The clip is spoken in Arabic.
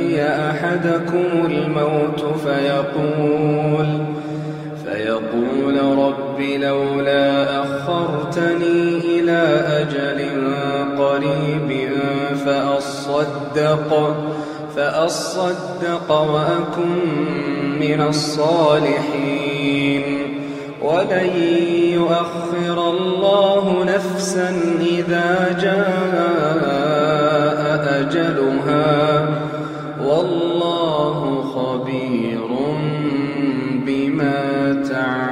يأتي أحدكم الموت فيقول فيقول رب لولا أخرتني إلى أجل قريب فأصدق فأصدق وأكن من الصالحين. ولن يؤخر الله نفسا إذا جاء أجلها. خبير بما تعملون.